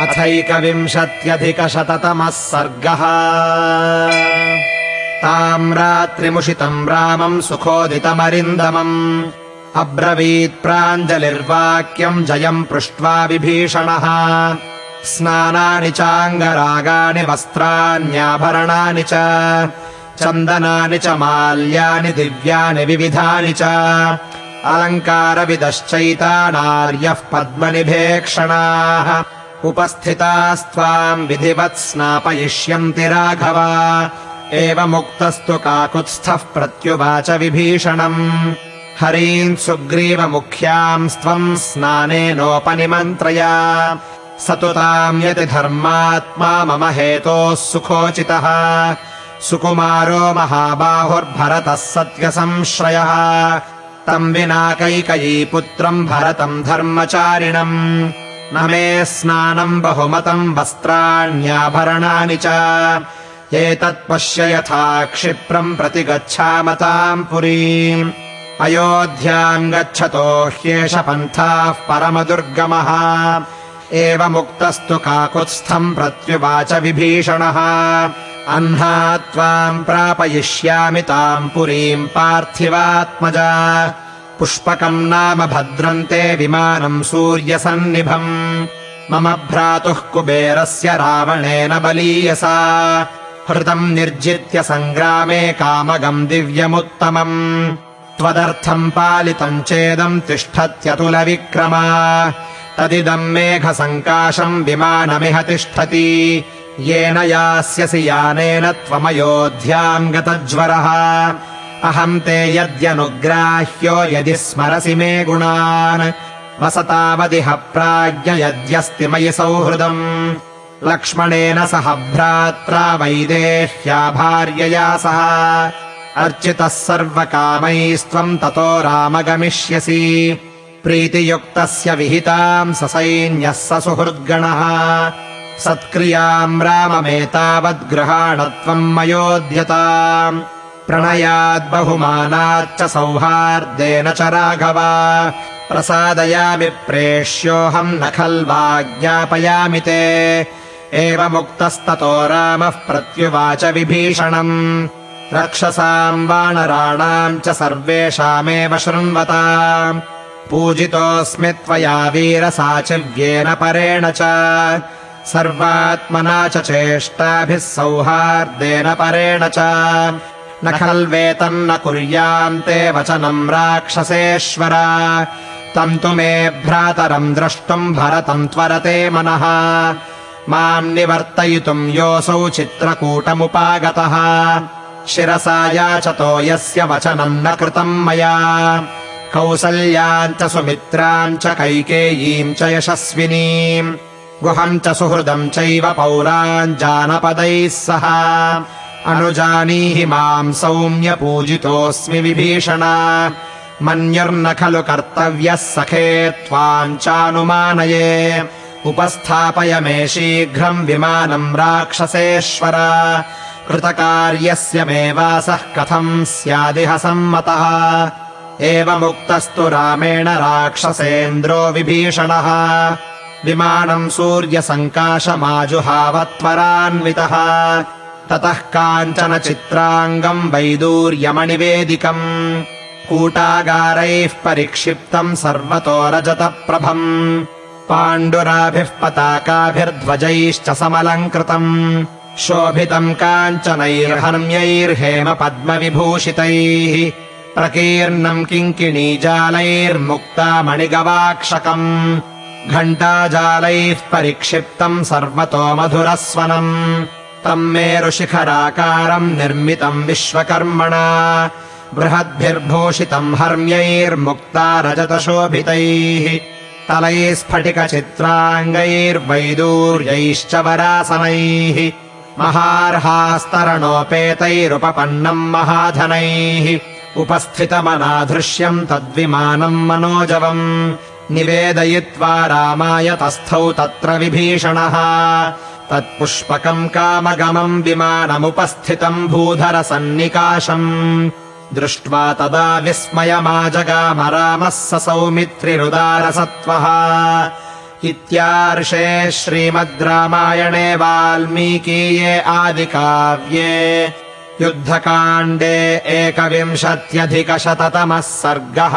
अथैकविंशत्यधिकशततमः सर्गः। ताम् रात्रिमुषितम् रामम् सुखोदितमरिन्दमम्। अब्रवीत् प्राञ्जलिर्वाक्यम् जयम् पृष्ट्वा विभीषणः। स्नानानि चाङ्गरागाणि वस्त्राण्याभरणानि च। चन्दनानि च माल्यानि दिव्यानि विविधानि च। अलङ्कारविदश्चैतानार्यः पद्मनिभेक्षणाः उपस्थितास्त्वाम् विधिवत् स्नापयिष्यन्ति राघव। एवमुक्तस्तु काकुत्स्थः प्रत्युवाच विभीषणम्। हरीन् सुग्रीवमुख्यांस्त्वम् स्नानेनोपनिमन्त्रय। स तु ताम् यति धर्मात्मा मम हेतोः सुखोचितः। सुकुमारो महाबाहुर्भरतः सत्यसंश्रयः। तम् विना कैकयी पुत्रम् भरतम् धर्मचारिणम् न मे स्नानम् बहुमतम् वस्त्राण्याभरणानि च। एतत् पश्य यथा क्षिप्रम् प्रति गच्छाम ताम् पुरीम्। अयोध्याम् गच्छतो ह्येष पन्थाः परमदुर्गमः। एवमुक्तस्तु काकुत्स्थम् प्रत्युवाच विभीषणः। अह्ना त्वाम् प्रापयिष्यामि ताम् पुरीम् पार्थिवात्मजा पुष्पकम् नाम भद्रन्ते विमानम् सूर्यसन्निभम्। मम भ्रातुः कुबेरस्य रावणेन बलीयसा हृतम् निर्जित्य सङ्ग्रामे कामगम् दिव्यमुत्तमम्। त्वदर्थम् पालितम् चेदम् तिष्ठत्यतुलविक्रमा। तदिदम् मेघसङ्काशम् विमानमिह तिष्ठति। येन यास्यसि यानेन त्वमयोध्याम् गतज्वरः अहम् ते यद्यनुग्राह्यो यदि स्मरसि मे गुणान्। वसतावदिह प्राज्ञ यद्यस्ति मयि सौहृदम्। लक्ष्मणेन सह भ्रात्रा वैदेह्या भार्यया सह। अर्चितः सर्वकामैस्त्वम् ततो रामगमिष्यसि। प्रीतियुक्तस्य विहिताम् ससैन्यः स सुहृद्गणः। सत्क्रियाम् राममेतावद्गृहाण त्वम् मयोद्यता प्रणयाद्बहुमानाच्च सौहार्देन च राघव। प्रसादयामि प्रेष्योऽहम् न खल्वाज्ञापयामि ते। एवमुक्तस्ततो रामः प्रत्युवाच विभीषणम्। रक्षसाम् वानराणाम् च सर्वेषामेव शृण्वता। पूजितोऽस्मि त्वया वीरसाचिव्येन परेण च। सर्वात्मना च चेष्टाभिः सौहार्देन परेण च न खल्वेतन्न कुर्याम् ते वचनम् राक्षसेश्वर। मे भ्रातरम् द्रष्टुम् भरतम् त्वरते मनः। माम् निवर्तयितुम् योऽसौ चित्रकूटमुपागतः। शिरसा याचतो यस्य वचनम् न कृतम् मया। कौसल्याम् च सुमित्राम् च कैकेयीम् च यशस्विनीम्। गुहम् च सुहृदम् चैव पौरान् जानपदैः सह अनुजानीहि माम् सौम्य पूजितोऽस्मि विभीषण। मन्युर्न खलु कर्तव्यः सखे त्वाम् चानुमानये। उपस्थापय मे शीघ्रम् विमानम् राक्षसेश्वर। कृतकार्यस्य मे वासः कथम् स्यादिह सम्मतः। एवमुक्तस्तु रामेण राक्षसेन्द्रो विभीषणः। विमानम् सूर्यसङ्काशमाजुहावत्वरान्वितः ततः काञ्चन चित्राङ्गम् वैदूर्यमणिवेदिकम् कूटागारैः परिक्षिप्तम् सर्वतो रजतप्रभम् पाण्डुराभिः पताकाभिर्ध्वजैश्च समलङ्कृतम् शोभितम् काञ्चनैर्हर्म्यैर्हेम पद्मविभूषितैः प्रकीर्णम् किङ्किणीजालैर्मुक्ता मणिगवाक्षकम् घण्टाजालैः परिक्षिप्तम् सर्वतो मधुरस्वनम् तम् मेरुशिखराकारम् निर्मितम् विश्वकर्मणा। बृहद्भिर्भूषितम् हर्म्यैर्मुक्ता रजतशोभितैः। तलैः स्फटिकचित्राङ्गैर्वैदूर्यैश्च वरासनैः। महार्हास्तरणोपेतैरुपपन्नम् महाधनैः। उपस्थितमनाधृश्यम् तद्विमानम् मनोजवम्। निवेदयित्वा रामाय तस्थौ तत्र विभीषणः तत्पुष्पकम् कामगमम् विमानमुपस्थितम् भूधरसन्निकाशम्। दृष्ट्वा तदा विस्मयमाजगामरामः स रामः सौमित्रिरुदारसत्त्वः। इत्यार्षे श्रीमद् रामायणे वाल्मीकीये आदिकाव्ये। युद्धकाण्डे एकविंशत्यधिकशततमः सर्गः।